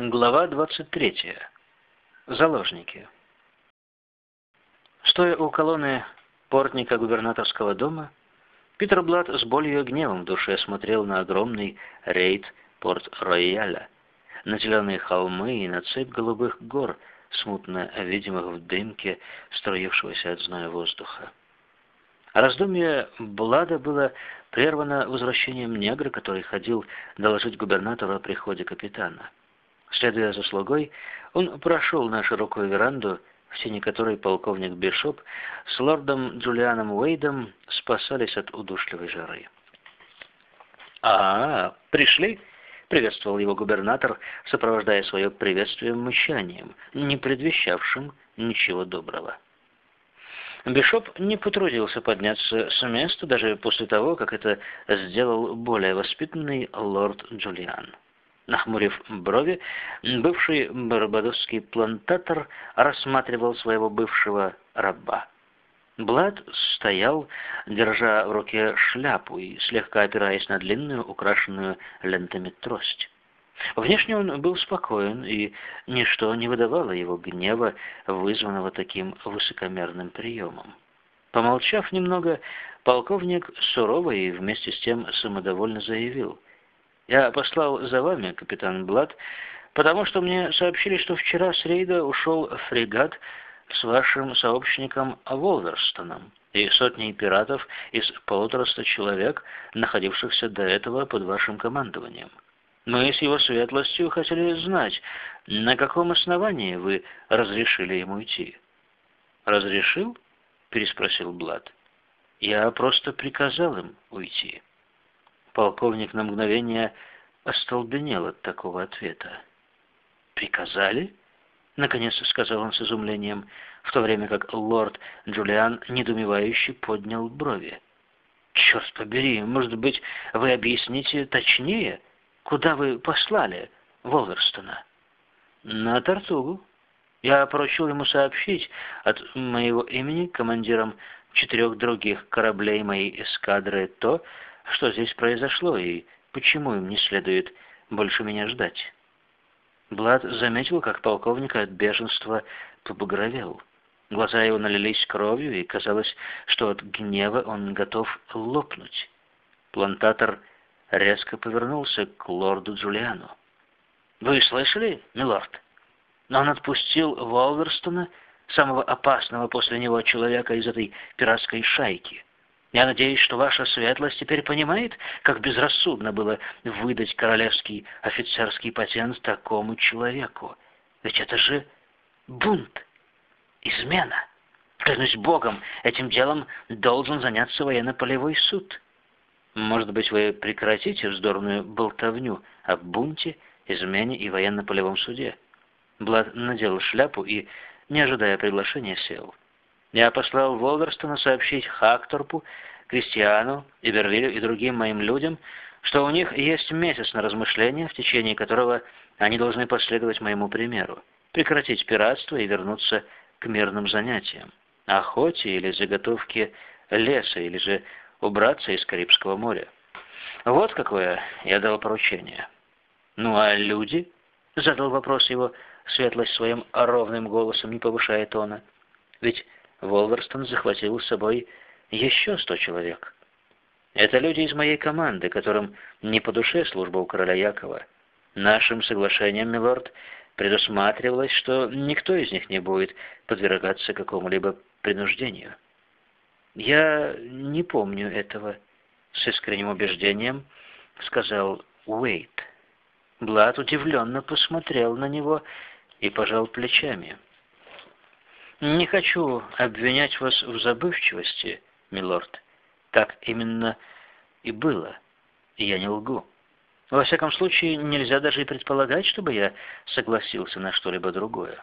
Глава 23. Заложники. Стоя у колонны портника губернаторского дома, Питер Блад с болью и гневом в душе смотрел на огромный рейд Порт-Рояля, на зеленые холмы и на цепь голубых гор, смутно видимых в дымке струившегося от зноя воздуха. Раздумье Блада было прервано возвращением негра, который ходил доложить губернатору о приходе капитана. Следуя за слугой, он прошел на широкую веранду, в тени которой полковник Бишоп с лордом Джулианом Уэйдом спасались от удушливой жары. «А, пришли?» — приветствовал его губернатор, сопровождая свое приветствие мычанием, не предвещавшим ничего доброго. Бишоп не потрудился подняться с места даже после того, как это сделал более воспитанный лорд Джулиан. Нахмурив брови, бывший барбадосский плантатор рассматривал своего бывшего раба. Блад стоял, держа в руке шляпу и слегка опираясь на длинную, украшенную лентами трость. Внешне он был спокоен, и ничто не выдавало его гнева, вызванного таким высокомерным приемом. Помолчав немного, полковник сурово и вместе с тем самодовольно заявил — я послал за вами, капитан Блад, потому что мне сообщили, что вчера с рейда ушел фрегат с вашим сообщником Волверстоном и сотней пиратов из полутораста человек, находившихся до этого под вашим командованием. Мы с его светлостью хотели знать, на каком основании вы разрешили ему идти. «Разрешил?» — переспросил Блад. «Я просто приказал им уйти». Полковник на мгновение остолбенел от такого ответа. «Приказали?» — наконец сказал он с изумлением, в то время как лорд Джулиан недоумевающе поднял брови. «Черт побери, может быть, вы объясните точнее, куда вы послали Волверстона?» «На Тартугу. Я поручил ему сообщить от моего имени командирам четырех других кораблей моей эскадры то, что здесь произошло и почему им не следует больше меня ждать. Блад заметил, как полковник от бешенства побагровел. Глаза его налились кровью, и казалось, что от гнева он готов лопнуть. Плантатор резко повернулся к лорду Джулиану. «Вы слышали, милорд? Но он отпустил Волверстона, самого опасного после него человека из этой пиратской шайки. Я надеюсь, что ваша светлость теперь понимает, как безрассудно было выдать королевский офицерский патент такому человеку. Ведь это же бунт, измена. Клянусь Богом, этим делом должен заняться военно-полевой суд. Может быть, вы прекратите вздорную болтовню о бунте, измене и военно-полевом суде? Блад надел шляпу и, не ожидая приглашения, сел. Я послал Волверстона сообщить Хакторпу, Кристиану, Иберлилю и другим моим людям, что у них есть месяц на размышление, в течение которого они должны последовать моему примеру, прекратить пиратство и вернуться к мирным занятиям, охоте или заготовке леса, или же убраться из Карибского моря. Вот какое я дал поручение. Ну а люди? Задал вопрос его светлость своим ровным голосом, не повышая тона. Ведь Волверстон захватил с собой еще сто человек. Это люди из моей команды, которым не по душе служба у короля Якова. Нашим соглашением, милорд, предусматривалось, что никто из них не будет подвергаться какому-либо принуждению. «Я не помню этого», — с искренним убеждением сказал Уэйт. Блад удивленно посмотрел на него и пожал плечами. Не хочу обвинять вас в забывчивости, милорд. Так именно и было, я не лгу. Во всяком случае, нельзя даже и предполагать, чтобы я согласился на что-либо другое.